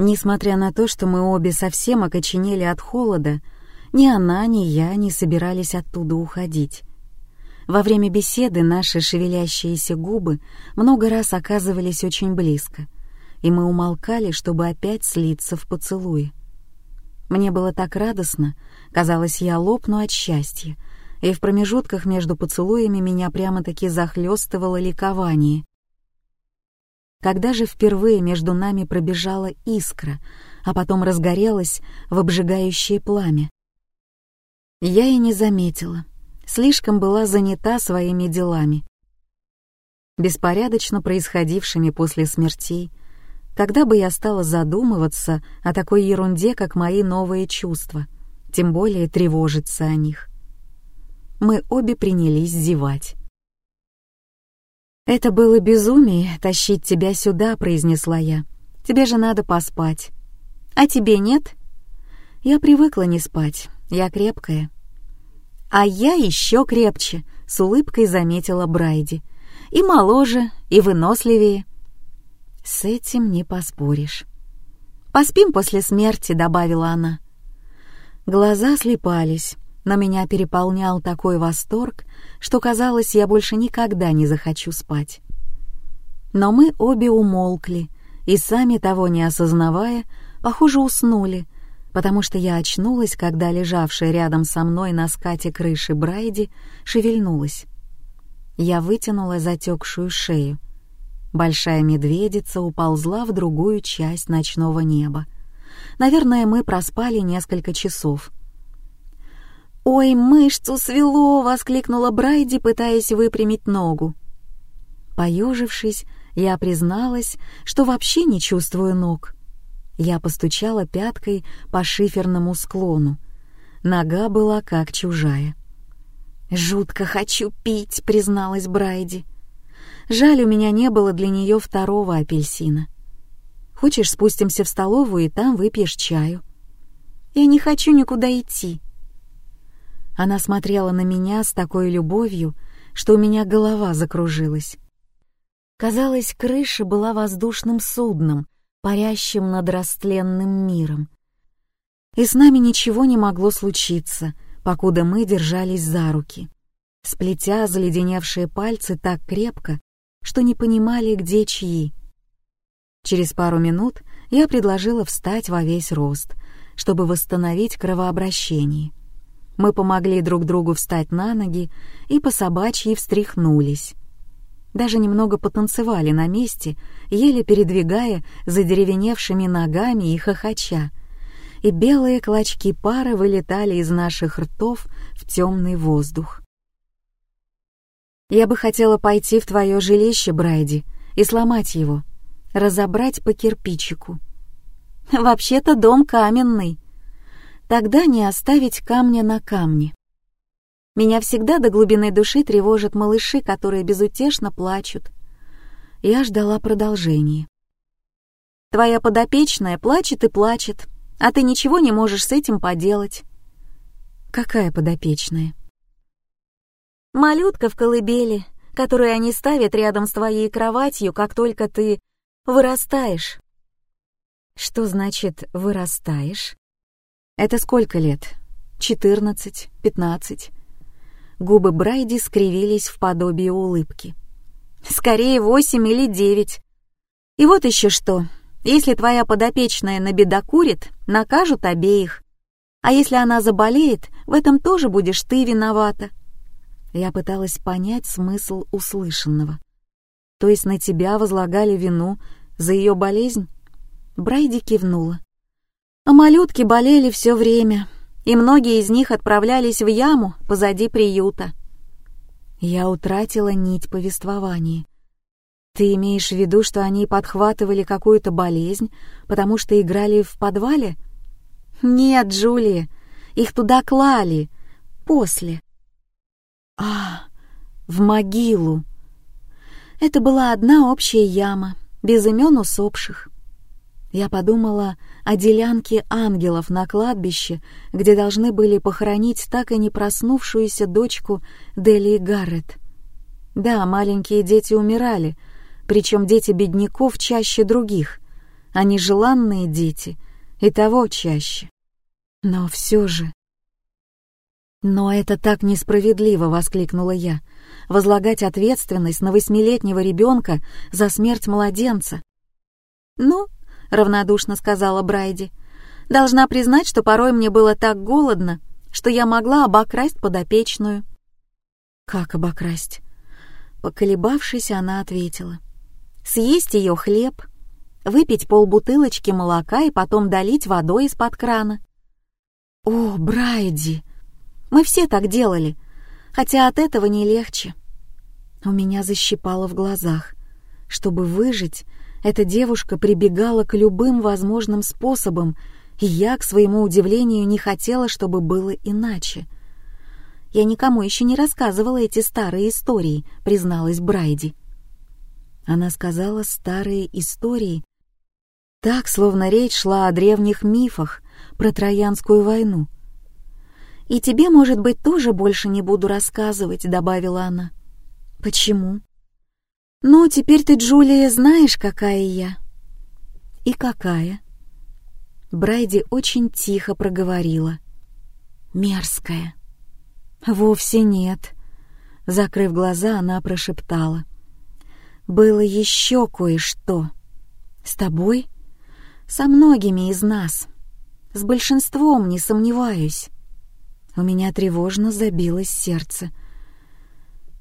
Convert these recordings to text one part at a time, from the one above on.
Несмотря на то, что мы обе совсем окоченели от холода, ни она, ни я не собирались оттуда уходить. Во время беседы наши шевелящиеся губы много раз оказывались очень близко, и мы умолкали, чтобы опять слиться в поцелуе. Мне было так радостно, казалось, я лопну от счастья, и в промежутках между поцелуями меня прямо-таки захлестывало ликование. Когда же впервые между нами пробежала искра, а потом разгорелась в обжигающее пламя? Я и не заметила, слишком была занята своими делами, беспорядочно происходившими после смертей, когда бы я стала задумываться о такой ерунде, как мои новые чувства, тем более тревожиться о них. Мы обе принялись зевать. «Это было безумие, тащить тебя сюда», — произнесла я. «Тебе же надо поспать». «А тебе нет?» «Я привыкла не спать, я крепкая». «А я еще крепче», — с улыбкой заметила Брайди. «И моложе, и выносливее». «С этим не поспоришь». «Поспим после смерти», — добавила она. Глаза слепались, но меня переполнял такой восторг, что казалось, я больше никогда не захочу спать. Но мы обе умолкли и, сами того не осознавая, похоже, уснули, потому что я очнулась, когда лежавшая рядом со мной на скате крыши Брайди шевельнулась. Я вытянула затекшую шею. Большая медведица уползла в другую часть ночного неба. Наверное, мы проспали несколько часов — «Ой, мышцу свело!» — воскликнула Брайди, пытаясь выпрямить ногу. Поежившись, я призналась, что вообще не чувствую ног. Я постучала пяткой по шиферному склону. Нога была как чужая. «Жутко хочу пить», — призналась Брайди. «Жаль, у меня не было для нее второго апельсина. Хочешь, спустимся в столовую и там выпьешь чаю?» «Я не хочу никуда идти», она смотрела на меня с такой любовью, что у меня голова закружилась. Казалось, крыша была воздушным судном, парящим над растленным миром. И с нами ничего не могло случиться, покуда мы держались за руки, сплетя заледеневшие пальцы так крепко, что не понимали, где чьи. Через пару минут я предложила встать во весь рост, чтобы восстановить кровообращение. Мы помогли друг другу встать на ноги и по собачьи встряхнулись. Даже немного потанцевали на месте, еле передвигая задеревеневшими ногами и хохоча. И белые клочки пара вылетали из наших ртов в темный воздух. «Я бы хотела пойти в твое жилище, Брайди, и сломать его, разобрать по кирпичику». «Вообще-то дом каменный», Тогда не оставить камня на камне. Меня всегда до глубины души тревожат малыши, которые безутешно плачут. Я ждала продолжения. Твоя подопечная плачет и плачет, а ты ничего не можешь с этим поделать. Какая подопечная? Малютка в колыбели, которую они ставят рядом с твоей кроватью, как только ты вырастаешь. Что значит «вырастаешь»? Это сколько лет? Четырнадцать, пятнадцать. Губы Брайди скривились в подобие улыбки. Скорее восемь или девять. И вот еще что. Если твоя подопечная набедокурит, накажут обеих. А если она заболеет, в этом тоже будешь ты виновата. Я пыталась понять смысл услышанного. То есть на тебя возлагали вину за ее болезнь? Брайди кивнула. А малютки болели все время, и многие из них отправлялись в яму позади приюта. Я утратила нить повествования. Ты имеешь в виду, что они подхватывали какую-то болезнь, потому что играли в подвале? Нет, Джулия, их туда клали. После. А, в могилу. Это была одна общая яма, без имен усопших. Я подумала о делянке ангелов на кладбище, где должны были похоронить так и не проснувшуюся дочку Делии Гаррет. Да, маленькие дети умирали, причем дети бедняков чаще других. а нежеланные дети и того чаще. Но все же... «Но это так несправедливо!» — воскликнула я. «Возлагать ответственность на восьмилетнего ребенка за смерть младенца». «Ну, — равнодушно сказала Брайди, — должна признать, что порой мне было так голодно, что я могла обокрасть подопечную». «Как обокрасть?» Поколебавшись, она ответила. «Съесть ее хлеб, выпить полбутылочки молока и потом долить водой из-под крана». «О, Брайди!» Мы все так делали, хотя от этого не легче. У меня защипало в глазах. Чтобы выжить, эта девушка прибегала к любым возможным способам, и я, к своему удивлению, не хотела, чтобы было иначе. «Я никому еще не рассказывала эти старые истории», — призналась Брайди. Она сказала «старые истории», так, словно речь шла о древних мифах про Троянскую войну — «И тебе, может быть, тоже больше не буду рассказывать», — добавила она. «Почему?» «Ну, теперь ты, Джулия, знаешь, какая я». «И какая?» Брайди очень тихо проговорила. «Мерзкая». «Вовсе нет», — закрыв глаза, она прошептала. «Было еще кое-что. С тобой? Со многими из нас. С большинством, не сомневаюсь. У меня тревожно забилось сердце.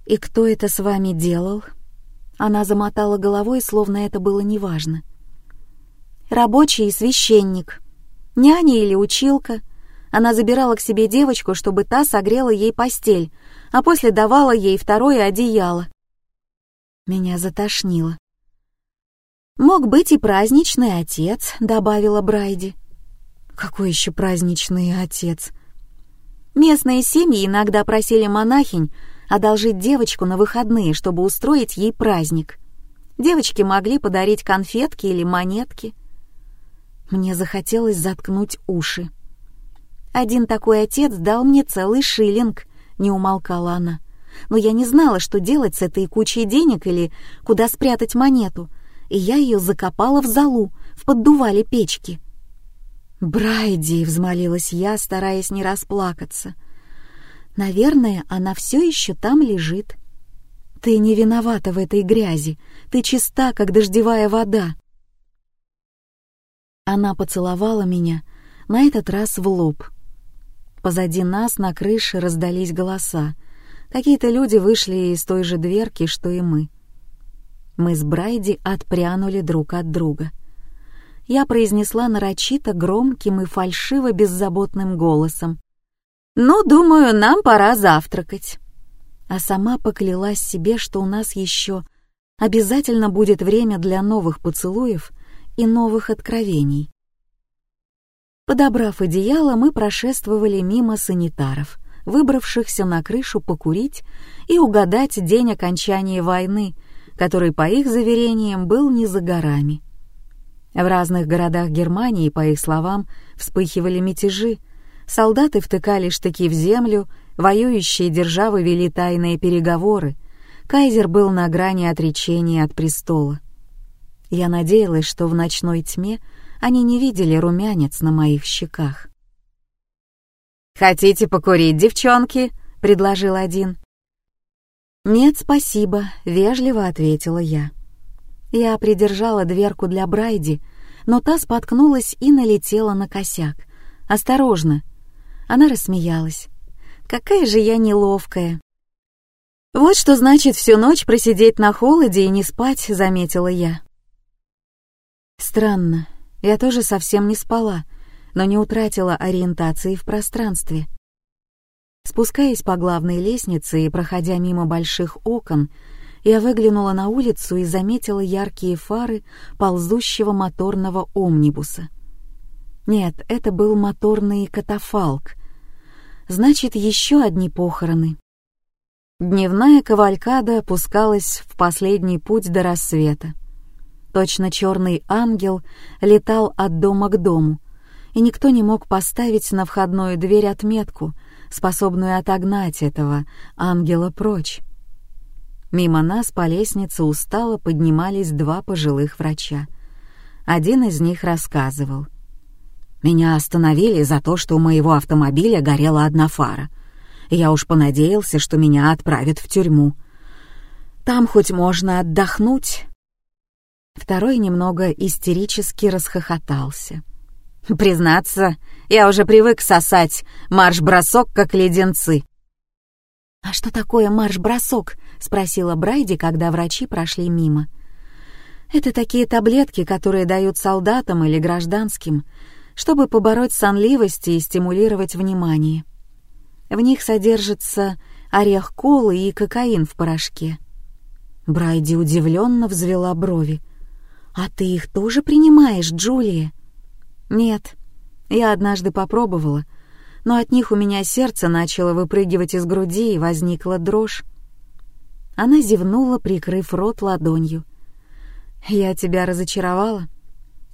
«И кто это с вами делал?» Она замотала головой, словно это было неважно. «Рабочий и священник. Няня или училка. Она забирала к себе девочку, чтобы та согрела ей постель, а после давала ей второе одеяло. Меня затошнило. «Мог быть и праздничный отец», — добавила Брайди. «Какой еще праздничный отец?» Местные семьи иногда просили монахинь одолжить девочку на выходные, чтобы устроить ей праздник. Девочки могли подарить конфетки или монетки. Мне захотелось заткнуть уши. «Один такой отец дал мне целый шиллинг», — не умолкала она. «Но я не знала, что делать с этой кучей денег или куда спрятать монету, и я ее закопала в залу, в поддувале печки». «Брайди!» — взмолилась я, стараясь не расплакаться. «Наверное, она все еще там лежит. Ты не виновата в этой грязи, ты чиста, как дождевая вода». Она поцеловала меня, на этот раз в лоб. Позади нас на крыше раздались голоса. Какие-то люди вышли из той же дверки, что и мы. Мы с Брайди отпрянули друг от друга — я произнесла нарочито громким и фальшиво беззаботным голосом. «Ну, думаю, нам пора завтракать». А сама поклялась себе, что у нас еще обязательно будет время для новых поцелуев и новых откровений. Подобрав одеяло, мы прошествовали мимо санитаров, выбравшихся на крышу покурить и угадать день окончания войны, который, по их заверениям, был не за горами. В разных городах Германии, по их словам, вспыхивали мятежи. Солдаты втыкали штыки в землю, воюющие державы вели тайные переговоры. Кайзер был на грани отречения от престола. Я надеялась, что в ночной тьме они не видели румянец на моих щеках. «Хотите покурить, девчонки?» — предложил один. «Нет, спасибо», — вежливо ответила я. Я придержала дверку для Брайди, но та споткнулась и налетела на косяк. «Осторожно!» Она рассмеялась. «Какая же я неловкая!» «Вот что значит всю ночь просидеть на холоде и не спать», — заметила я. Странно, я тоже совсем не спала, но не утратила ориентации в пространстве. Спускаясь по главной лестнице и проходя мимо больших окон, я выглянула на улицу и заметила яркие фары ползущего моторного омнибуса. Нет, это был моторный катафалк. Значит, еще одни похороны. Дневная кавалькада опускалась в последний путь до рассвета. Точно черный ангел летал от дома к дому, и никто не мог поставить на входную дверь отметку, способную отогнать этого ангела прочь. Мимо нас по лестнице устало поднимались два пожилых врача. Один из них рассказывал. «Меня остановили за то, что у моего автомобиля горела одна фара. Я уж понадеялся, что меня отправят в тюрьму. Там хоть можно отдохнуть». Второй немного истерически расхохотался. «Признаться, я уже привык сосать марш-бросок, как леденцы». «А что такое марш-бросок?» — спросила Брайди, когда врачи прошли мимо. «Это такие таблетки, которые дают солдатам или гражданским, чтобы побороть сонливость и стимулировать внимание. В них содержится орех колы и кокаин в порошке». Брайди удивленно взвела брови. «А ты их тоже принимаешь, Джулия?» «Нет, я однажды попробовала, но от них у меня сердце начало выпрыгивать из груди и возникла дрожь. Она зевнула, прикрыв рот ладонью. «Я тебя разочаровала?»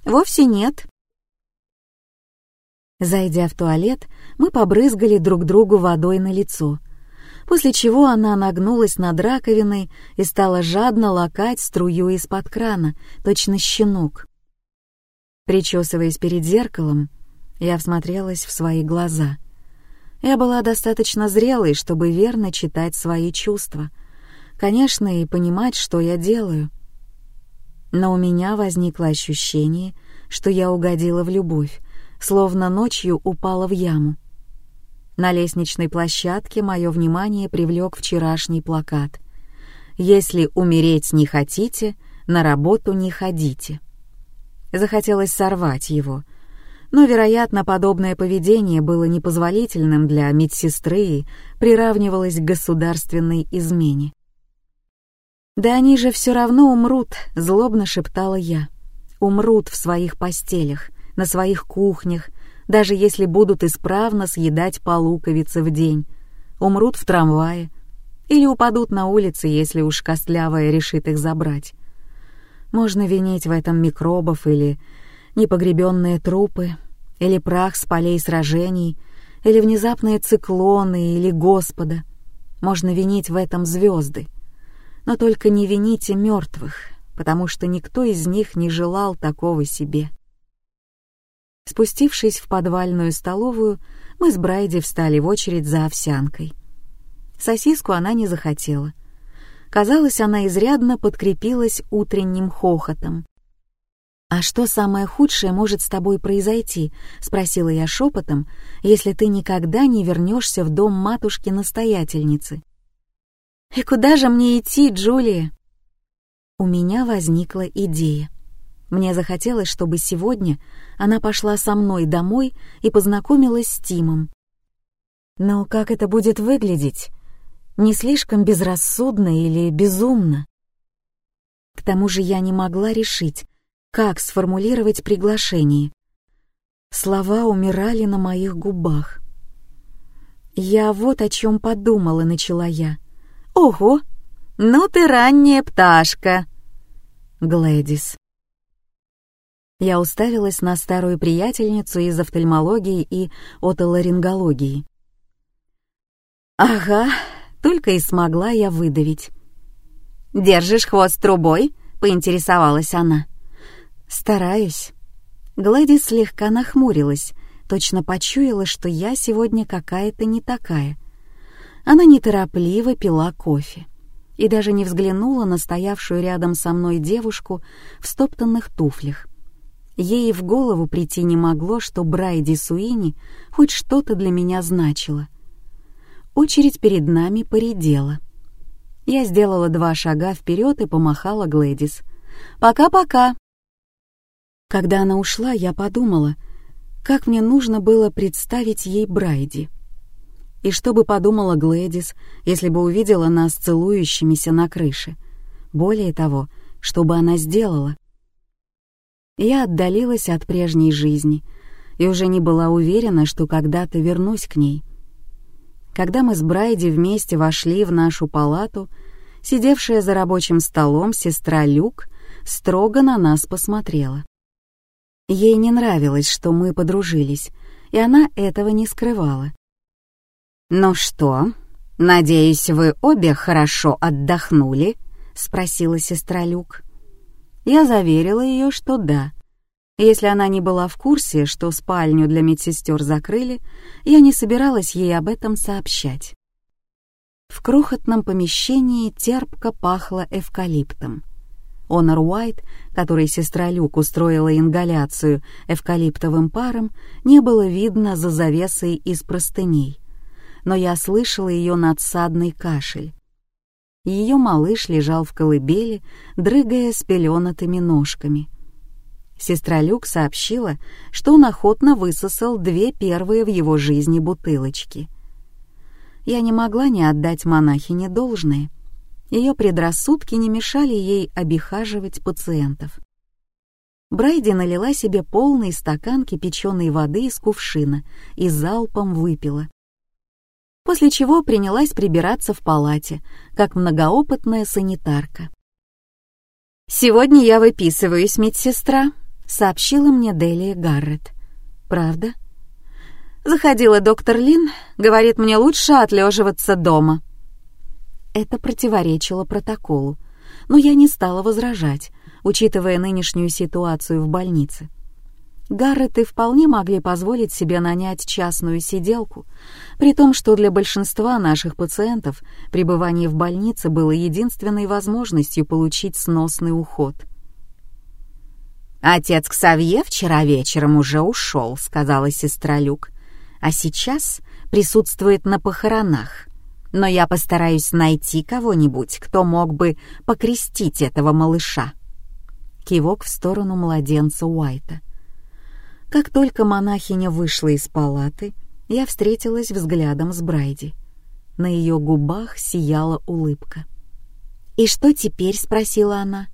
«Вовсе нет». Зайдя в туалет, мы побрызгали друг другу водой на лицо, после чего она нагнулась над раковиной и стала жадно лакать струю из-под крана, точно щенок. Причесываясь перед зеркалом, я всмотрелась в свои глаза. Я была достаточно зрелой, чтобы верно читать свои чувства. Конечно, и понимать, что я делаю. Но у меня возникло ощущение, что я угодила в любовь, словно ночью упала в яму. На лестничной площадке мое внимание привлек вчерашний плакат. «Если умереть не хотите, на работу не ходите». Захотелось сорвать его, но, вероятно, подобное поведение было непозволительным для медсестры и приравнивалось к государственной измене. «Да они же все равно умрут», — злобно шептала я. «Умрут в своих постелях, на своих кухнях, даже если будут исправно съедать по луковице в день. Умрут в трамвае или упадут на улице, если уж костлявая решит их забрать. Можно винить в этом микробов или непогребенные трупы, или прах с полей сражений, или внезапные циклоны, или Господа. Можно винить в этом звезды. Но только не вините мертвых, потому что никто из них не желал такого себе. Спустившись в подвальную столовую, мы с Брайди встали в очередь за овсянкой. Сосиску она не захотела. Казалось, она изрядно подкрепилась утренним хохотом. «А что самое худшее может с тобой произойти?» — спросила я шепотом, «если ты никогда не вернешься в дом матушки-настоятельницы». «И куда же мне идти, Джулия?» У меня возникла идея. Мне захотелось, чтобы сегодня она пошла со мной домой и познакомилась с Тимом. Но как это будет выглядеть? Не слишком безрассудно или безумно? К тому же я не могла решить, как сформулировать приглашение. Слова умирали на моих губах. «Я вот о чем подумала», — начала я. «Ого! Ну ты ранняя пташка!» Глэдис. Я уставилась на старую приятельницу из офтальмологии и отоларингологии. «Ага», — только и смогла я выдавить. «Держишь хвост трубой?» — поинтересовалась она. «Стараюсь». Гладис слегка нахмурилась, точно почуяла, что я сегодня какая-то не такая. Она неторопливо пила кофе и даже не взглянула на стоявшую рядом со мной девушку в стоптанных туфлях. Ей в голову прийти не могло, что Брайди Суини хоть что-то для меня значило. Очередь перед нами поредела. Я сделала два шага вперед и помахала Глэдис. «Пока-пока!» Когда она ушла, я подумала, как мне нужно было представить ей Брайди. И что бы подумала Глэдис, если бы увидела нас целующимися на крыше. Более того, что бы она сделала. Я отдалилась от прежней жизни и уже не была уверена, что когда-то вернусь к ней. Когда мы с Брайди вместе вошли в нашу палату, сидевшая за рабочим столом сестра Люк строго на нас посмотрела. Ей не нравилось, что мы подружились, и она этого не скрывала. «Ну что, надеюсь, вы обе хорошо отдохнули?» — спросила сестра Люк. Я заверила ее, что да, Если она не была в курсе, что спальню для медсестер закрыли, я не собиралась ей об этом сообщать. В крохотном помещении терпко пахло эвкалиптом. Онор Уайт, которой сестра Люк устроила ингаляцию эвкалиптовым паром, не было видно за завесой из простыней. Но я слышала ее надсадный кашель. Ее малыш лежал в колыбели, дрыгая с пеленатыми ножками — Сестра Люк сообщила, что он охотно высосал две первые в его жизни бутылочки. Я не могла не отдать монахине должное. Ее предрассудки не мешали ей обихаживать пациентов. Брайди налила себе полный стакан кипяченой воды из кувшина и залпом выпила. После чего принялась прибираться в палате, как многоопытная санитарка. «Сегодня я выписываюсь, медсестра», — сообщила мне Делия Гаррет. «Правда?» Заходила доктор Лин, говорит, мне лучше отлеживаться дома. Это противоречило протоколу, но я не стала возражать, учитывая нынешнюю ситуацию в больнице. Гарреты вполне могли позволить себе нанять частную сиделку, при том, что для большинства наших пациентов пребывание в больнице было единственной возможностью получить сносный уход — «Отец Ксавье вчера вечером уже ушел», — сказала сестра Люк. «А сейчас присутствует на похоронах. Но я постараюсь найти кого-нибудь, кто мог бы покрестить этого малыша». Кивок в сторону младенца Уайта. Как только монахиня вышла из палаты, я встретилась взглядом с Брайди. На ее губах сияла улыбка. «И что теперь?» — спросила она.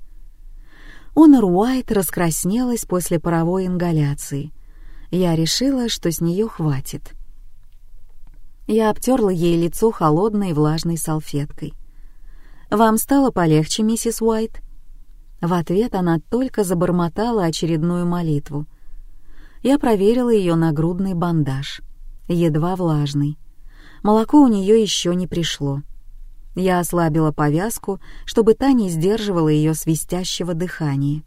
Онор Уайт раскраснелась после паровой ингаляции. Я решила, что с нее хватит. Я обтерла ей лицо холодной влажной салфеткой. «Вам стало полегче, миссис Уайт?» В ответ она только забормотала очередную молитву. Я проверила ее нагрудный бандаж, едва влажный. Молоко у нее еще не пришло. Я ослабила повязку, чтобы та не сдерживала ее свистящего дыхания.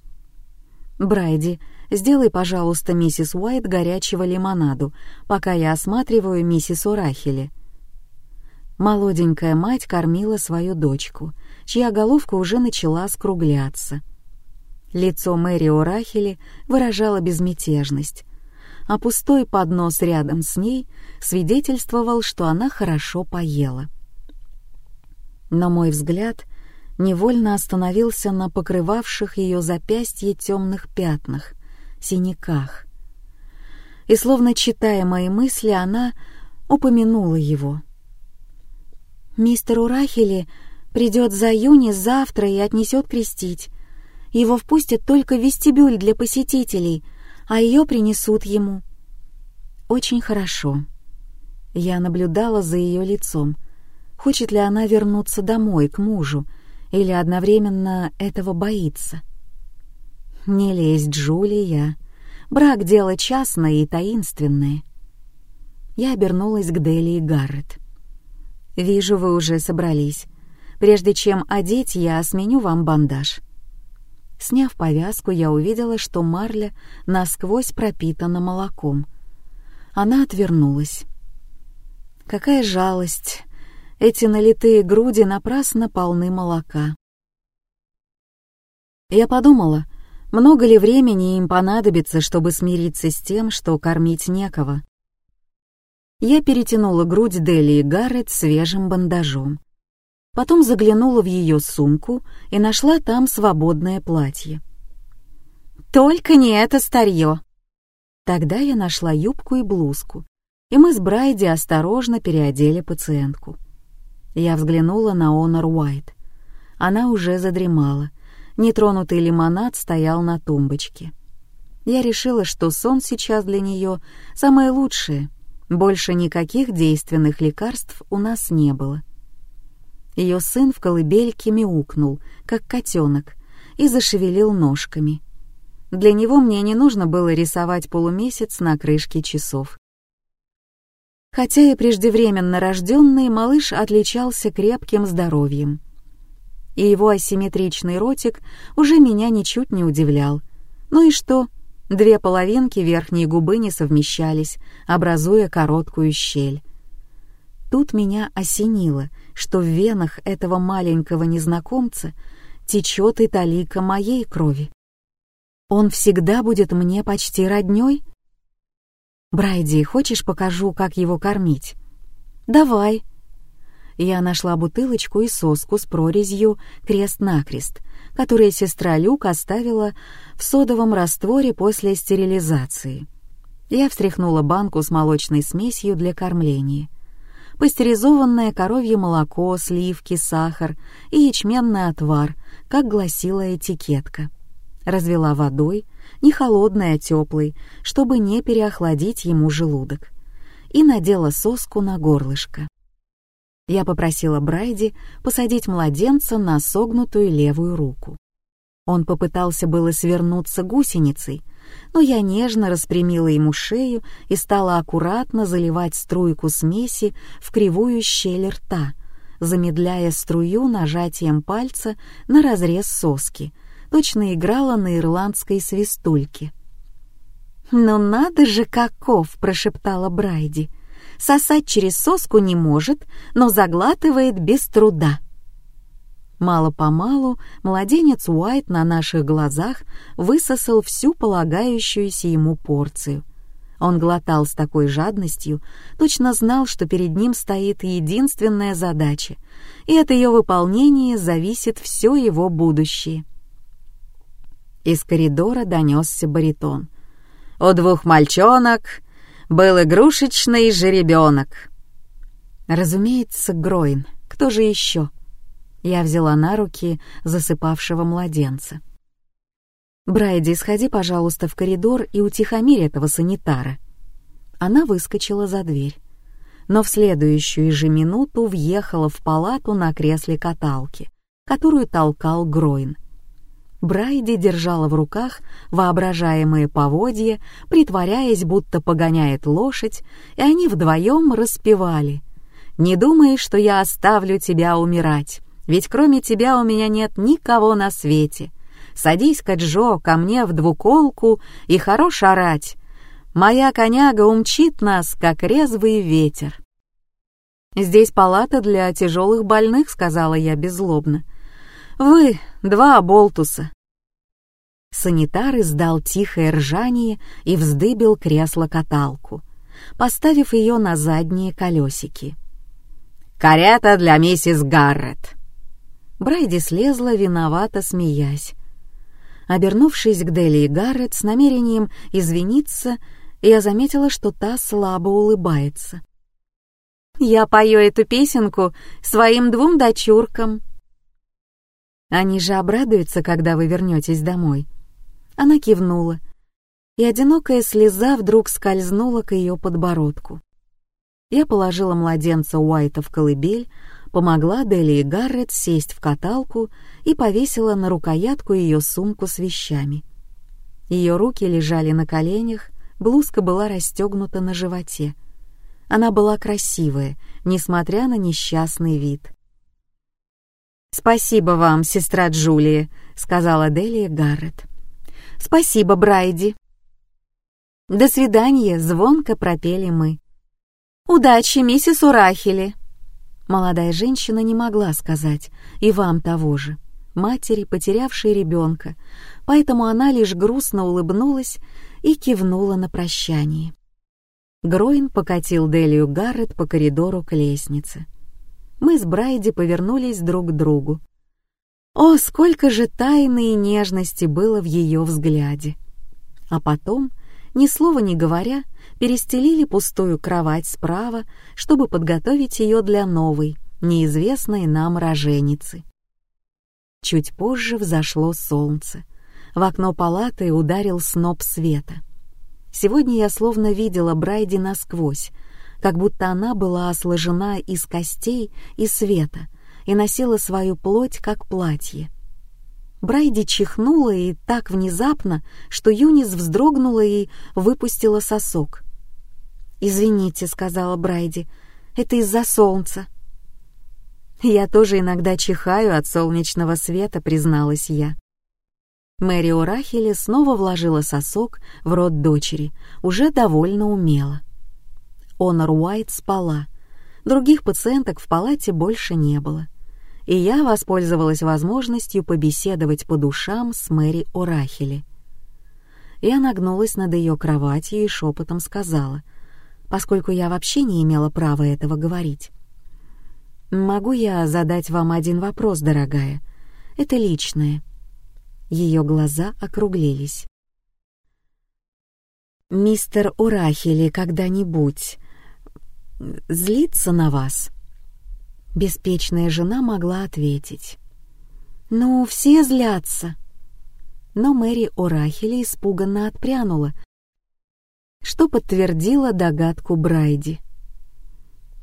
«Брайди, сделай, пожалуйста, миссис Уайт горячего лимонаду, пока я осматриваю миссис Урахели». Молоденькая мать кормила свою дочку, чья головка уже начала скругляться. Лицо Мэри Урахели выражало безмятежность, а пустой поднос рядом с ней свидетельствовал, что она хорошо поела но мой взгляд невольно остановился на покрывавших ее запястье темных пятнах, синяках. И словно читая мои мысли, она упомянула его. «Мистер Урахели придет за Юни завтра и отнесет крестить. Его впустят только в вестибюль для посетителей, а ее принесут ему». «Очень хорошо». Я наблюдала за ее лицом — Хочет ли она вернуться домой, к мужу, или одновременно этого боится? Не лезь, Джулия. Брак — дело частное и таинственное. Я обернулась к Дели и Гаррет. «Вижу, вы уже собрались. Прежде чем одеть, я сменю вам бандаж». Сняв повязку, я увидела, что марля насквозь пропитана молоком. Она отвернулась. Какая жалость эти налитые груди напрасно полны молока. Я подумала, много ли времени им понадобится, чтобы смириться с тем, что кормить некого. Я перетянула грудь Дели и Гаррет свежим бандажом. Потом заглянула в ее сумку и нашла там свободное платье. «Только не это старье!» Тогда я нашла юбку и блузку, и мы с Брайди осторожно переодели пациентку. Я взглянула на Онор Уайт. Она уже задремала. Нетронутый лимонад стоял на тумбочке. Я решила, что сон сейчас для нее самое лучшее. Больше никаких действенных лекарств у нас не было. Ее сын в колыбельке мяукнул, как котенок, и зашевелил ножками. Для него мне не нужно было рисовать полумесяц на крышке часов. Хотя и преждевременно рожденный, малыш отличался крепким здоровьем. И его асимметричный ротик уже меня ничуть не удивлял. Ну и что? Две половинки верхней губы не совмещались, образуя короткую щель. Тут меня осенило, что в венах этого маленького незнакомца течет и талика моей крови. Он всегда будет мне почти роднёй? Брайди, хочешь покажу, как его кормить? Давай. Я нашла бутылочку и соску с прорезью крест-накрест, которые сестра Люк оставила в содовом растворе после стерилизации. Я встряхнула банку с молочной смесью для кормления. Пастеризованное коровье молоко, сливки, сахар и ячменный отвар, как гласила этикетка. Развела водой, не холодной, а теплой, чтобы не переохладить ему желудок. И надела соску на горлышко. Я попросила Брайди посадить младенца на согнутую левую руку. Он попытался было свернуться гусеницей, но я нежно распрямила ему шею и стала аккуратно заливать струйку смеси в кривую щель рта, замедляя струю нажатием пальца на разрез соски, точно играла на ирландской свистульке. «Ну надо же, каков!» — прошептала Брайди — сосать через соску не может, но заглатывает без труда. Мало-помалу младенец Уайт на наших глазах высосал всю полагающуюся ему порцию. Он глотал с такой жадностью, точно знал, что перед ним стоит единственная задача, и от ее выполнения зависит все его будущее. Из коридора донесся баритон. «У двух мальчонок был игрушечный жеребенок. Разумеется, Гроин. Кто же еще? Я взяла на руки засыпавшего младенца. «Брайди, сходи, пожалуйста, в коридор и утихомирь этого санитара». Она выскочила за дверь, но в следующую же минуту въехала в палату на кресле каталки, которую толкал Гроин. Брайди держала в руках воображаемые поводья, притворяясь, будто погоняет лошадь, и они вдвоем распевали. «Не думай, что я оставлю тебя умирать, ведь кроме тебя у меня нет никого на свете. Садись-ка, Джо, ко мне в двуколку и хорош орать. Моя коняга умчит нас, как резвый ветер». «Здесь палата для тяжелых больных», — сказала я беззлобно. «Вы, два оболтуса». Санитар издал тихое ржание и вздыбил кресло-каталку, поставив ее на задние колесики. «Карета для миссис Гаррет!» Брайди слезла, виновато смеясь. Обернувшись к Дели и Гаррет с намерением извиниться, я заметила, что та слабо улыбается. «Я пою эту песенку своим двум дочуркам», они же обрадуются, когда вы вернетесь домой». Она кивнула, и одинокая слеза вдруг скользнула к ее подбородку. Я положила младенца Уайта в колыбель, помогла Дели Гаррет сесть в каталку и повесила на рукоятку ее сумку с вещами. Ее руки лежали на коленях, блузка была расстегнута на животе. Она была красивая, несмотря на несчастный вид. «Спасибо вам, сестра Джулия», — сказала Делия Гаррет. «Спасибо, Брайди». «До свидания», — звонко пропели мы. «Удачи, миссис Урахили». Молодая женщина не могла сказать, и вам того же, матери, потерявшей ребенка, поэтому она лишь грустно улыбнулась и кивнула на прощание. Гроин покатил Делию Гаррет по коридору к лестнице мы с Брайди повернулись друг к другу. О, сколько же тайны и нежности было в ее взгляде! А потом, ни слова не говоря, перестелили пустую кровать справа, чтобы подготовить ее для новой, неизвестной нам роженицы. Чуть позже взошло солнце. В окно палаты ударил сноп света. Сегодня я словно видела Брайди насквозь, как будто она была сложена из костей и света и носила свою плоть как платье. Брайди чихнула и так внезапно, что Юнис вздрогнула и выпустила сосок. «Извините», — сказала Брайди, — «это из-за солнца». «Я тоже иногда чихаю от солнечного света», — призналась я. Мэри Орахели снова вложила сосок в рот дочери, уже довольно умело. Онор Уайт спала. Других пациенток в палате больше не было. И я воспользовалась возможностью побеседовать по душам с Мэри Орахели. Я нагнулась над ее кроватью и шепотом сказала, поскольку я вообще не имела права этого говорить. «Могу я задать вам один вопрос, дорогая? Это личное». Ее глаза округлились. «Мистер Урахели когда-нибудь злится на вас?» Беспечная жена могла ответить. «Ну, все злятся». Но Мэри Орахели испуганно отпрянула, что подтвердило догадку Брайди.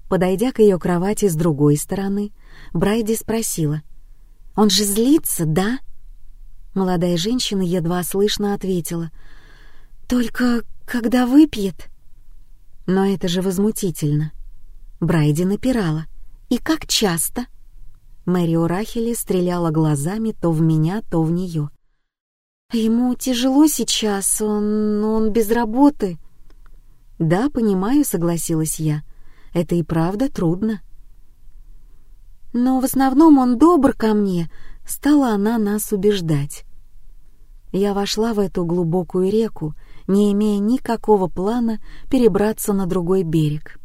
Подойдя к ее кровати с другой стороны, Брайди спросила. «Он же злится, да?» Молодая женщина едва слышно ответила. «Только когда выпьет?» Но это же возмутительно. Брайди напирала. «И как часто?» Мэри Урахели стреляла глазами то в меня, то в нее. «Ему тяжело сейчас, он, он без работы». «Да, понимаю», — согласилась я. «Это и правда трудно». «Но в основном он добр ко мне», — стала она нас убеждать. Я вошла в эту глубокую реку, не имея никакого плана перебраться на другой берег.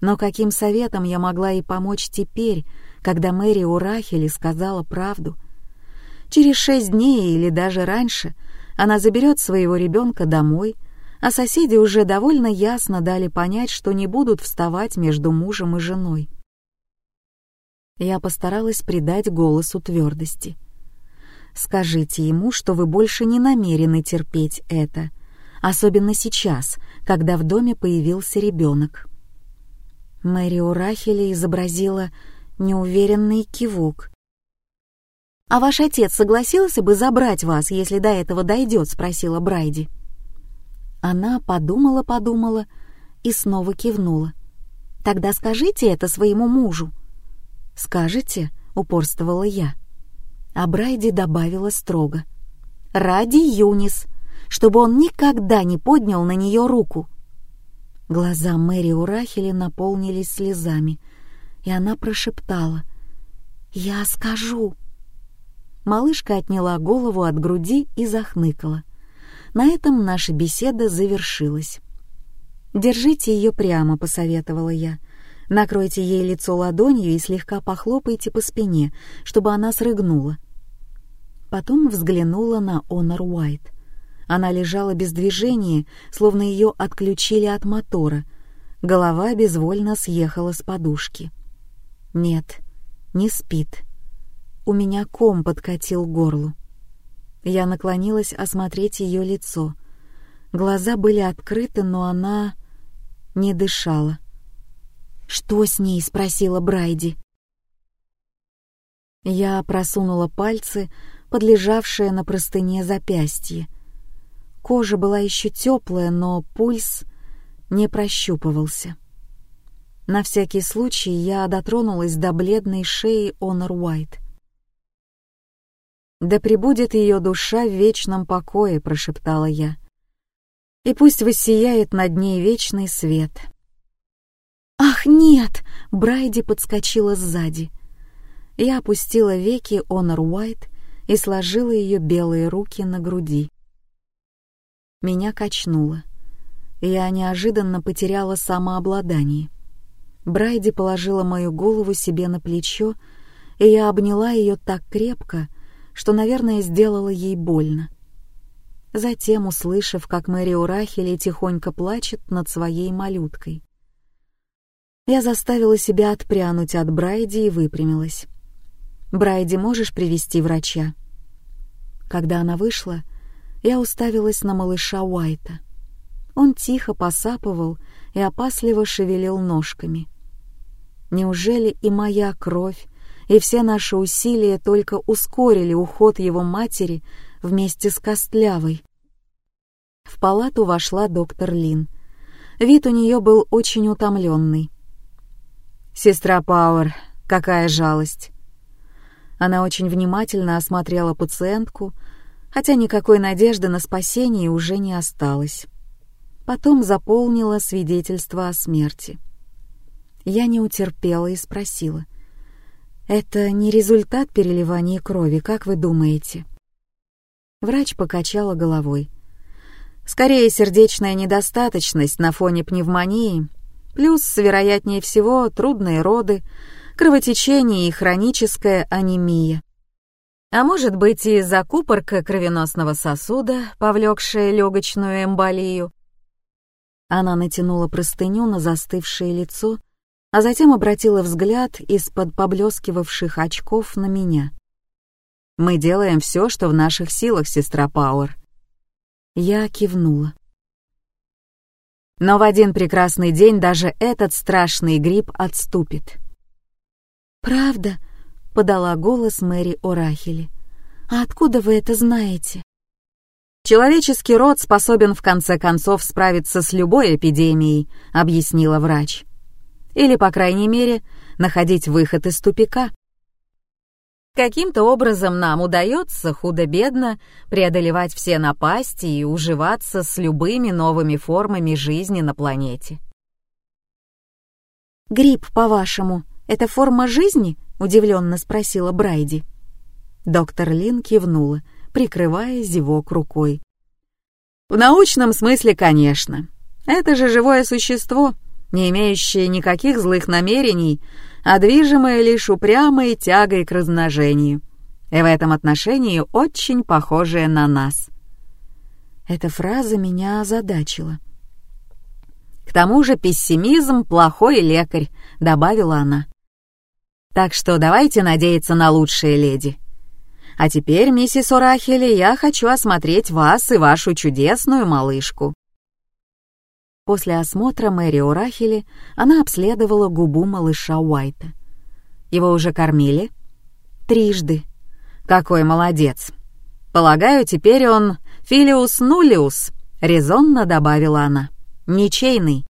Но каким советом я могла ей помочь теперь, когда Мэри Урахели сказала правду? Через шесть дней или даже раньше она заберет своего ребенка домой, а соседи уже довольно ясно дали понять, что не будут вставать между мужем и женой. Я постаралась придать голосу твердости. Скажите ему, что вы больше не намерены терпеть это, особенно сейчас, когда в доме появился ребенок. Мэри Урахели изобразила неуверенный кивок. «А ваш отец согласился бы забрать вас, если до этого дойдет?» — спросила Брайди. Она подумала-подумала и снова кивнула. «Тогда скажите это своему мужу». «Скажете?» — упорствовала я. А Брайди добавила строго. «Ради Юнис, чтобы он никогда не поднял на нее руку». Глаза Мэри Урахели наполнились слезами, и она прошептала «Я скажу». Малышка отняла голову от груди и захныкала. На этом наша беседа завершилась. «Держите ее прямо», — посоветовала я. «Накройте ей лицо ладонью и слегка похлопайте по спине, чтобы она срыгнула». Потом взглянула на Онор Уайт. Она лежала без движения, словно ее отключили от мотора. Голова безвольно съехала с подушки. Нет, не спит. У меня ком подкатил горлу. Я наклонилась осмотреть ее лицо. Глаза были открыты, но она не дышала. «Что с ней?» — спросила Брайди. Я просунула пальцы, подлежавшие на простыне запястье. Кожа была еще теплая, но пульс не прощупывался. На всякий случай я дотронулась до бледной шеи Онор Уайт. «Да пребудет ее душа в вечном покое», — прошептала я. «И пусть воссияет над ней вечный свет». «Ах, нет!» — Брайди подскочила сзади. Я опустила веки Онор Уайт и сложила ее белые руки на груди. Меня качнуло. Я неожиданно потеряла самообладание. Брайди положила мою голову себе на плечо, и я обняла ее так крепко, что, наверное, сделала ей больно. Затем, услышав, как Мэри Урахели тихонько плачет над своей малюткой, я заставила себя отпрянуть от Брайди и выпрямилась. «Брайди, можешь привести врача?» Когда она вышла, я уставилась на малыша Уайта. Он тихо посапывал и опасливо шевелил ножками. Неужели и моя кровь, и все наши усилия только ускорили уход его матери вместе с Костлявой? В палату вошла доктор Лин. Вид у нее был очень утомленный. «Сестра Пауэр, какая жалость!» Она очень внимательно осмотрела пациентку, хотя никакой надежды на спасение уже не осталось. Потом заполнила свидетельство о смерти. Я не утерпела и спросила. «Это не результат переливания крови, как вы думаете?» Врач покачала головой. «Скорее, сердечная недостаточность на фоне пневмонии, плюс, вероятнее всего, трудные роды, кровотечение и хроническая анемия. А может быть и закупорка кровеносного сосуда, повлекшая легочную эмболию, она натянула простыню на застывшее лицо, а затем обратила взгляд из-под поблескивавших очков на меня. «Мы делаем все, что в наших силах, сестра Пауэр». Я кивнула. Но в один прекрасный день даже этот страшный грипп отступит. «Правда?» — подала голос Мэри Орахели. «А откуда вы это знаете?» Человеческий род способен в конце концов справиться с любой эпидемией, объяснила врач. Или, по крайней мере, находить выход из тупика. Каким-то образом нам удается худо-бедно преодолевать все напасти и уживаться с любыми новыми формами жизни на планете. «Грипп, по-вашему, это форма жизни?» — удивленно спросила Брайди. Доктор Лин кивнула — прикрывая зевок рукой. В научном смысле, конечно. Это же живое существо, не имеющее никаких злых намерений, а движимое лишь упрямой тягой к размножению. И в этом отношении очень похожее на нас. Эта фраза меня озадачила. К тому же пессимизм — плохой лекарь, добавила она. Так что давайте надеяться на лучшее, леди. А теперь, миссис Орахели, я хочу осмотреть вас и вашу чудесную малышку». После осмотра Мэри Орахели она обследовала губу малыша Уайта. «Его уже кормили?» «Трижды». «Какой молодец!» «Полагаю, теперь он Филиус Нулиус», — резонно добавила она. «Ничейный».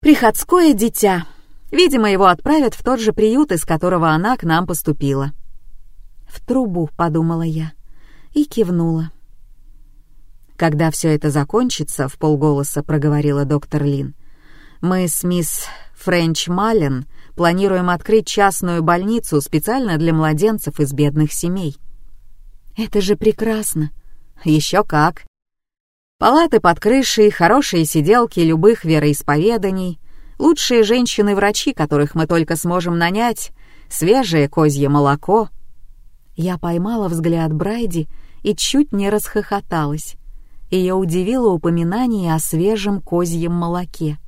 «Приходское дитя. Видимо, его отправят в тот же приют, из которого она к нам поступила» в трубу», — подумала я, и кивнула. «Когда все это закончится», — в полголоса проговорила доктор Лин, «мы с мисс Френч Маллен планируем открыть частную больницу специально для младенцев из бедных семей». «Это же прекрасно!» «Еще как!» Палаты под крышей, хорошие сиделки любых вероисповеданий, лучшие женщины-врачи, которых мы только сможем нанять, свежее козье молоко — я поймала взгляд Брайди и чуть не расхохоталась. Ее удивило упоминание о свежем козьем молоке.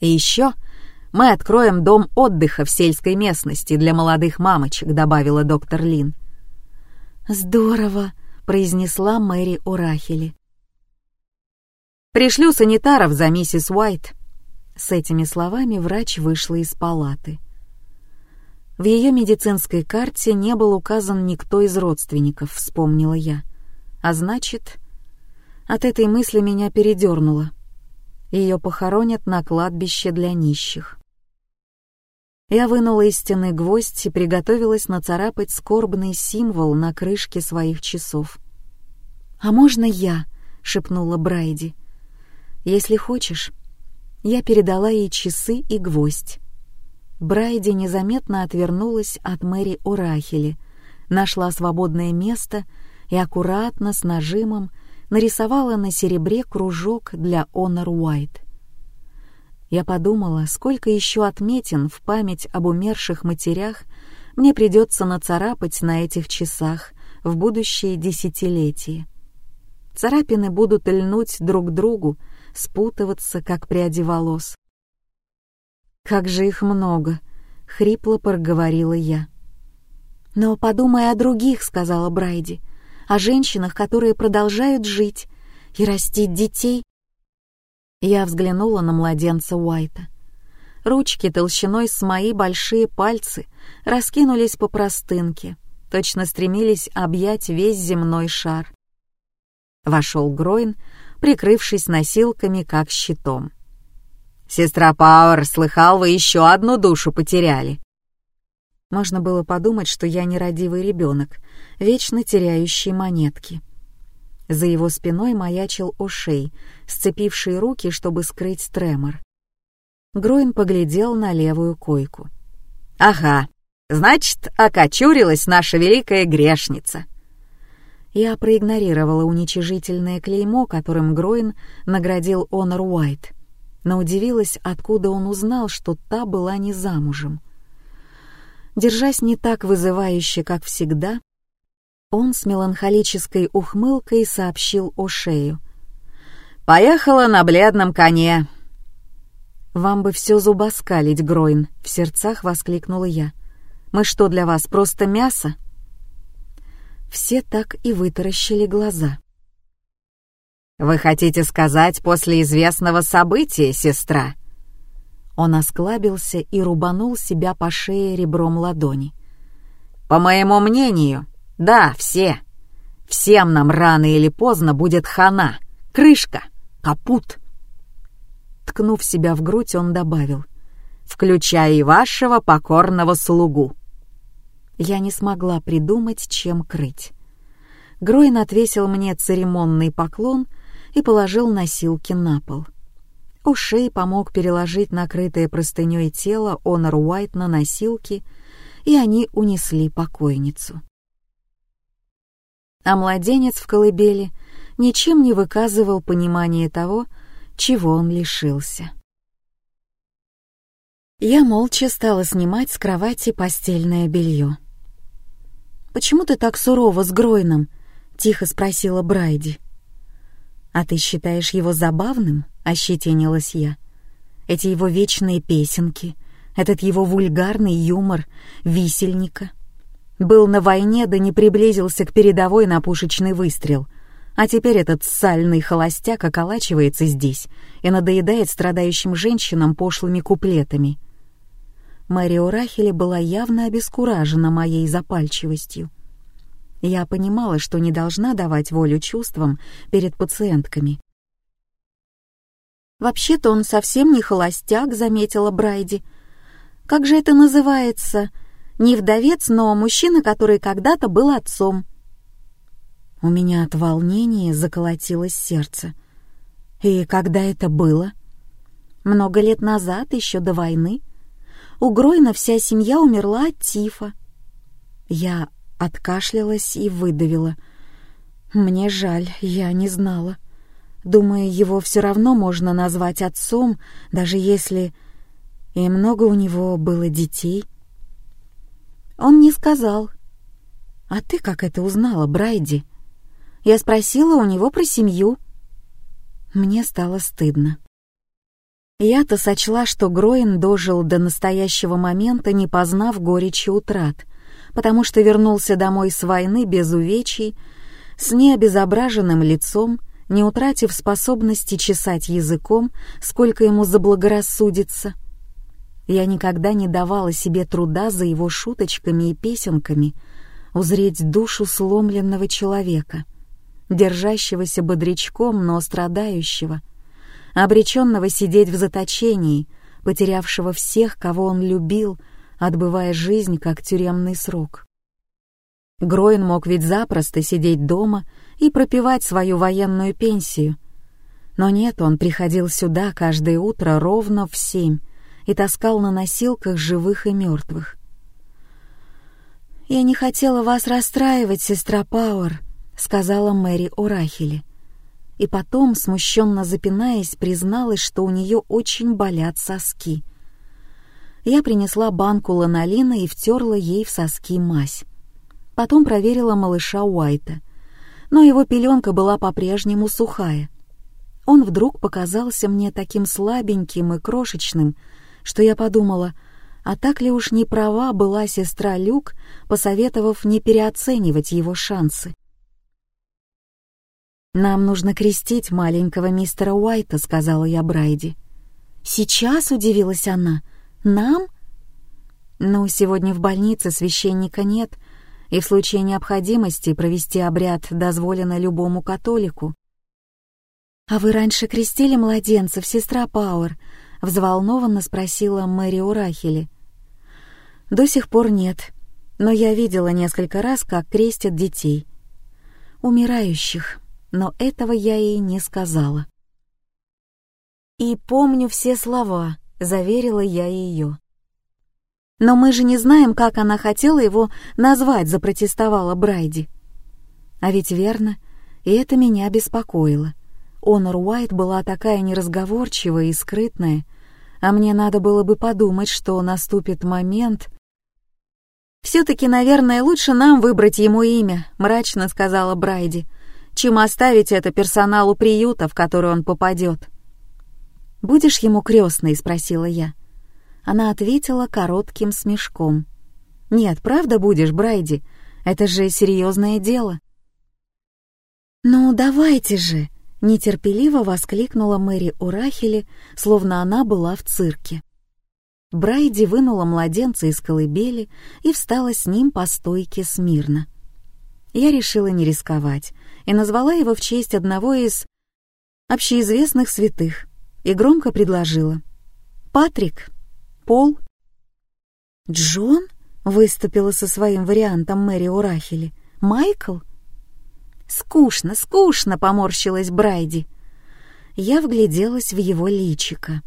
«И еще мы откроем дом отдыха в сельской местности для молодых мамочек», — добавила доктор Лин. «Здорово», — произнесла Мэри Урахели. «Пришлю санитаров за миссис Уайт». С этими словами врач вышла из палаты. В ее медицинской карте не был указан никто из родственников, вспомнила я. А значит, от этой мысли меня передернуло. Ее похоронят на кладбище для нищих. Я вынула из стены гвоздь и приготовилась нацарапать скорбный символ на крышке своих часов. «А можно я?» — шепнула Брайди. «Если хочешь». Я передала ей часы и гвоздь. Брайди незаметно отвернулась от Мэри Урахели, нашла свободное место и аккуратно с нажимом нарисовала на серебре кружок для Honor White. Я подумала, сколько еще отметин в память об умерших матерях мне придется нацарапать на этих часах в будущее десятилетие. Царапины будут льнуть друг другу, спутываться, как пряди волос. «Как же их много!» — хрипло проговорила я. «Но подумай о других», — сказала Брайди, «о женщинах, которые продолжают жить и растить детей». Я взглянула на младенца Уайта. Ручки толщиной с мои большие пальцы раскинулись по простынке, точно стремились объять весь земной шар. Вошел Гройн, прикрывшись носилками как щитом. «Сестра Пауэр, слыхал, вы еще одну душу потеряли». Можно было подумать, что я нерадивый ребенок, вечно теряющий монетки. За его спиной маячил Ошей, сцепивший руки, чтобы скрыть тремор. Гроин поглядел на левую койку. «Ага, значит, окочурилась наша великая грешница». Я проигнорировала уничижительное клеймо, которым Гроин наградил Онор Уайт, но удивилась, откуда он узнал, что та была не замужем. Держась не так вызывающе, как всегда, он с меланхолической ухмылкой сообщил о шею. «Поехала на бледном коне!» «Вам бы все зубоскалить, Гройн!» — в сердцах воскликнула я. «Мы что для вас, просто мясо?» Все так и вытаращили глаза. «Вы хотите сказать после известного события, сестра?» Он осклабился и рубанул себя по шее ребром ладони. «По моему мнению, да, все. Всем нам рано или поздно будет хана, крышка, капут. Ткнув себя в грудь, он добавил, включая и вашего покорного слугу. Я не смогла придумать, чем крыть. Гройн отвесил мне церемонный поклон и положил носилки на пол. Ушей помог переложить накрытое простыней тело Онор Уайт на носилки, и они унесли покойницу а младенец в колыбели ничем не выказывал понимания того, чего он лишился. Я молча стала снимать с кровати постельное белье. «Почему ты так сурова с Гройном?» — тихо спросила Брайди. «А ты считаешь его забавным?» — ощетинилась я. «Эти его вечные песенки, этот его вульгарный юмор, висельника. Был на войне, да не приблизился к передовой на пушечный выстрел. А теперь этот сальный холостяк околачивается здесь и надоедает страдающим женщинам пошлыми куплетами. Мэрио Рахели была явно обескуражена моей запальчивостью. Я понимала, что не должна давать волю чувствам перед пациентками. «Вообще-то он совсем не холостяк», — заметила Брайди. «Как же это называется?» Не вдовец, но мужчина, который когда-то был отцом. У меня от волнения заколотилось сердце. И когда это было? Много лет назад, еще до войны. У Гройна вся семья умерла от тифа. Я откашлялась и выдавила. Мне жаль, я не знала. Думаю, его все равно можно назвать отцом, даже если... И много у него было детей — он не сказал. «А ты как это узнала, Брайди?» Я спросила у него про семью. Мне стало стыдно. Я-то сочла, что Гроин дожил до настоящего момента, не познав горечи утрат, потому что вернулся домой с войны без увечий, с необезображенным лицом, не утратив способности чесать языком, сколько ему заблагорассудится — я никогда не давала себе труда за его шуточками и песенками узреть душу сломленного человека, держащегося бодрячком, но страдающего, обреченного сидеть в заточении, потерявшего всех, кого он любил, отбывая жизнь как тюремный срок. Гроин мог ведь запросто сидеть дома и пропивать свою военную пенсию. Но нет, он приходил сюда каждое утро ровно в семь, и таскал на носилках живых и мертвых. «Я не хотела вас расстраивать, сестра Пауэр», — сказала Мэри Орахели. И потом, смущенно запинаясь, призналась, что у нее очень болят соски. Я принесла банку ланолина и втерла ей в соски мазь. Потом проверила малыша Уайта, но его пеленка была по-прежнему сухая. Он вдруг показался мне таким слабеньким и крошечным, что я подумала, а так ли уж не права была сестра Люк, посоветовав не переоценивать его шансы. «Нам нужно крестить маленького мистера Уайта», — сказала я Брайди. «Сейчас?» — удивилась она. «Нам?» «Ну, сегодня в больнице священника нет, и в случае необходимости провести обряд дозволено любому католику». «А вы раньше крестили младенцев, сестра Пауэр?» — взволнованно спросила Мэри Урахели. До сих пор нет, но я видела несколько раз, как крестят детей. Умирающих, но этого я ей не сказала. «И помню все слова», — заверила я ее. «Но мы же не знаем, как она хотела его назвать», — запротестовала Брайди. А ведь верно, и это меня беспокоило. Онор Уайт была такая неразговорчивая и скрытная, а мне надо было бы подумать, что наступит момент... «Все-таки, наверное, лучше нам выбрать ему имя», — мрачно сказала Брайди, «чем оставить это персоналу приюта, в который он попадет». «Будешь ему крестной?» — спросила я. Она ответила коротким смешком. «Нет, правда будешь, Брайди? Это же серьезное дело». «Ну, давайте же!» — нетерпеливо воскликнула Мэри Урахели, словно она была в цирке. Брайди вынула младенца из колыбели и встала с ним по стойке смирно. Я решила не рисковать и назвала его в честь одного из общеизвестных святых и громко предложила. «Патрик? Пол?» «Джон?» — выступила со своим вариантом Мэри Урахели. «Майкл?» «Скучно, скучно!» — поморщилась Брайди. Я вгляделась в его личико.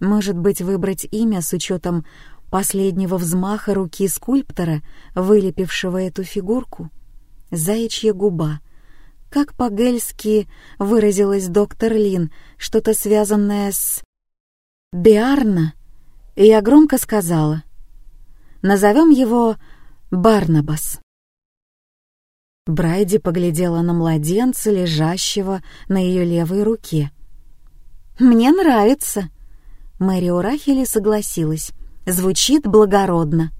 Может быть, выбрать имя с учетом последнего взмаха руки скульптора, вылепившего эту фигурку? Заячья губа. Как по-гельски выразилась доктор Лин, что-то связанное с... Биарна. И я громко сказала. Назовем его Барнабас. Брайди поглядела на младенца, лежащего на ее левой руке. «Мне нравится», Мэри Урахели согласилась. Звучит благородно.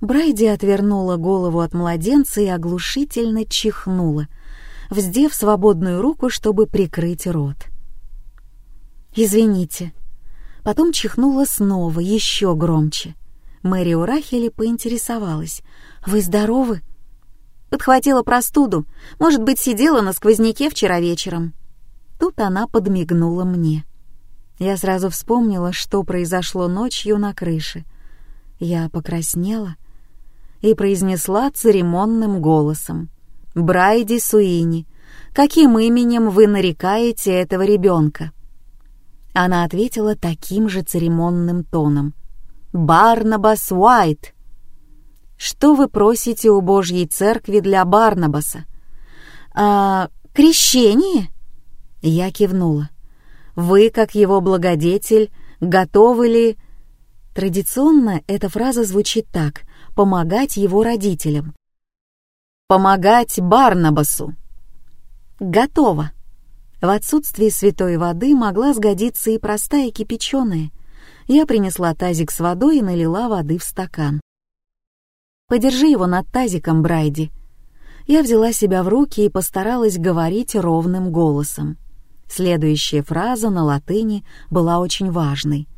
Брайди отвернула голову от младенца и оглушительно чихнула, вздев свободную руку, чтобы прикрыть рот. «Извините». Потом чихнула снова, еще громче. Мэри Урахели поинтересовалась. «Вы здоровы?» Подхватила простуду. Может быть, сидела на сквозняке вчера вечером. Тут она подмигнула мне. Я сразу вспомнила, что произошло ночью на крыше. Я покраснела и произнесла церемонным голосом. «Брайди Суини, каким именем вы нарекаете этого ребенка?» Она ответила таким же церемонным тоном. «Барнабас Уайт!» «Что вы просите у Божьей церкви для Барнабаса?» «А, крещение?» Я кивнула. Вы, как его благодетель, готовы ли... Традиционно эта фраза звучит так «помогать его родителям». «Помогать Барнабасу». Готово. В отсутствии святой воды могла сгодиться и простая кипяченая. Я принесла тазик с водой и налила воды в стакан. «Подержи его над тазиком, Брайди». Я взяла себя в руки и постаралась говорить ровным голосом. Следующая фраза на латыни была очень важной.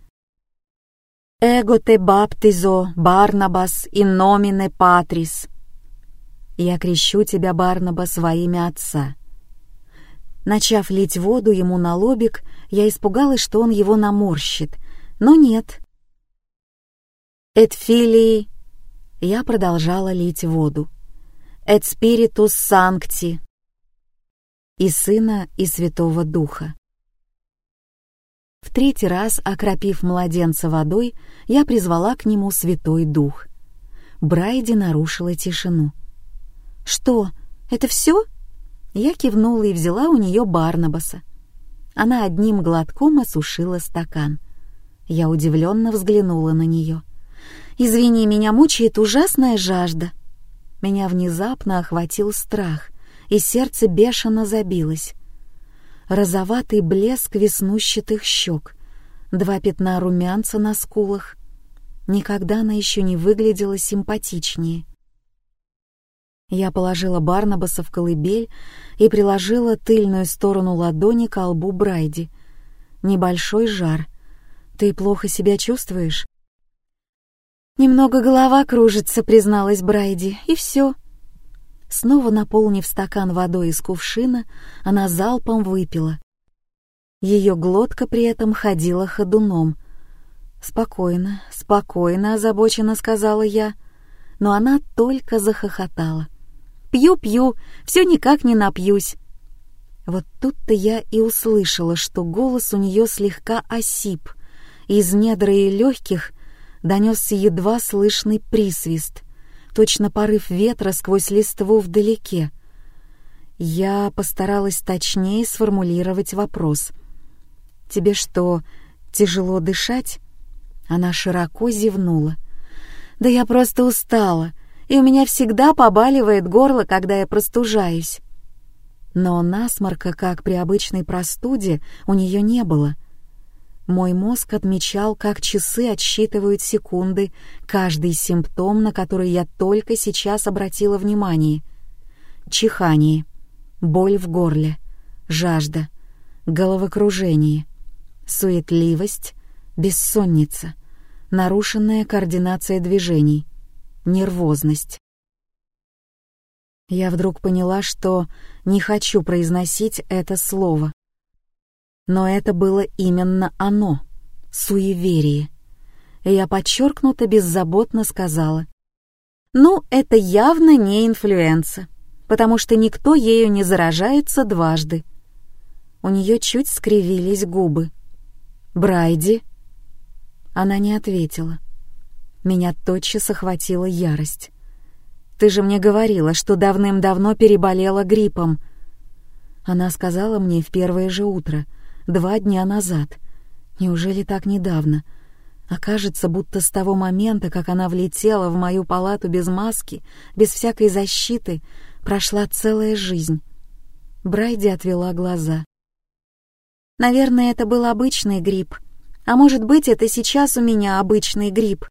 «Эго те баптизо, Барнабас, in nomine Patris». «Я крещу тебя, Барнабас, во имя Отца». Начав лить воду ему на лобик, я испугалась, что он его наморщит, но нет. «Эт филии...» Я продолжала лить воду. «Эт спиритус санкти...» и Сына, и Святого Духа. В третий раз, окропив младенца водой, я призвала к нему Святой Дух. Брайди нарушила тишину. «Что, это все?» Я кивнула и взяла у нее Барнабаса. Она одним глотком осушила стакан. Я удивленно взглянула на нее. «Извини, меня мучает ужасная жажда». Меня внезапно охватил страх — и сердце бешено забилось. Розоватый блеск веснущатых щек, два пятна румянца на скулах. Никогда она еще не выглядела симпатичнее. Я положила Барнабаса в колыбель и приложила тыльную сторону ладони к лбу Брайди. Небольшой жар. Ты плохо себя чувствуешь? Немного голова кружится, призналась Брайди, и все. Снова наполнив стакан водой из кувшина, она залпом выпила. Ее глотка при этом ходила ходуном. «Спокойно, спокойно», — озабоченно сказала я, но она только захохотала. «Пью-пью, все никак не напьюсь». Вот тут-то я и услышала, что голос у нее слегка осип. Из недр и легких донесся едва слышный присвист, точно порыв ветра сквозь листву вдалеке. Я постаралась точнее сформулировать вопрос. «Тебе что, тяжело дышать?» Она широко зевнула. «Да я просто устала, и у меня всегда побаливает горло, когда я простужаюсь». Но насморка, как при обычной простуде, у нее не было. Мой мозг отмечал, как часы отсчитывают секунды, каждый симптом, на который я только сейчас обратила внимание. Чихание, боль в горле, жажда, головокружение, суетливость, бессонница, нарушенная координация движений, нервозность. Я вдруг поняла, что не хочу произносить это слово. Но это было именно оно — суеверие. И я подчеркнуто беззаботно сказала. «Ну, это явно не инфлюенса, потому что никто ею не заражается дважды». У нее чуть скривились губы. «Брайди?» Она не ответила. Меня тотчас охватила ярость. Ты же мне говорила, что давным-давно переболела гриппом». Она сказала мне в первое же утро, два дня назад. Неужели так недавно? Окажется, будто с того момента, как она влетела в мою палату без маски, без всякой защиты, прошла целая жизнь. Брайди отвела глаза. «Наверное, это был обычный грипп. А может быть, это сейчас у меня обычный грипп.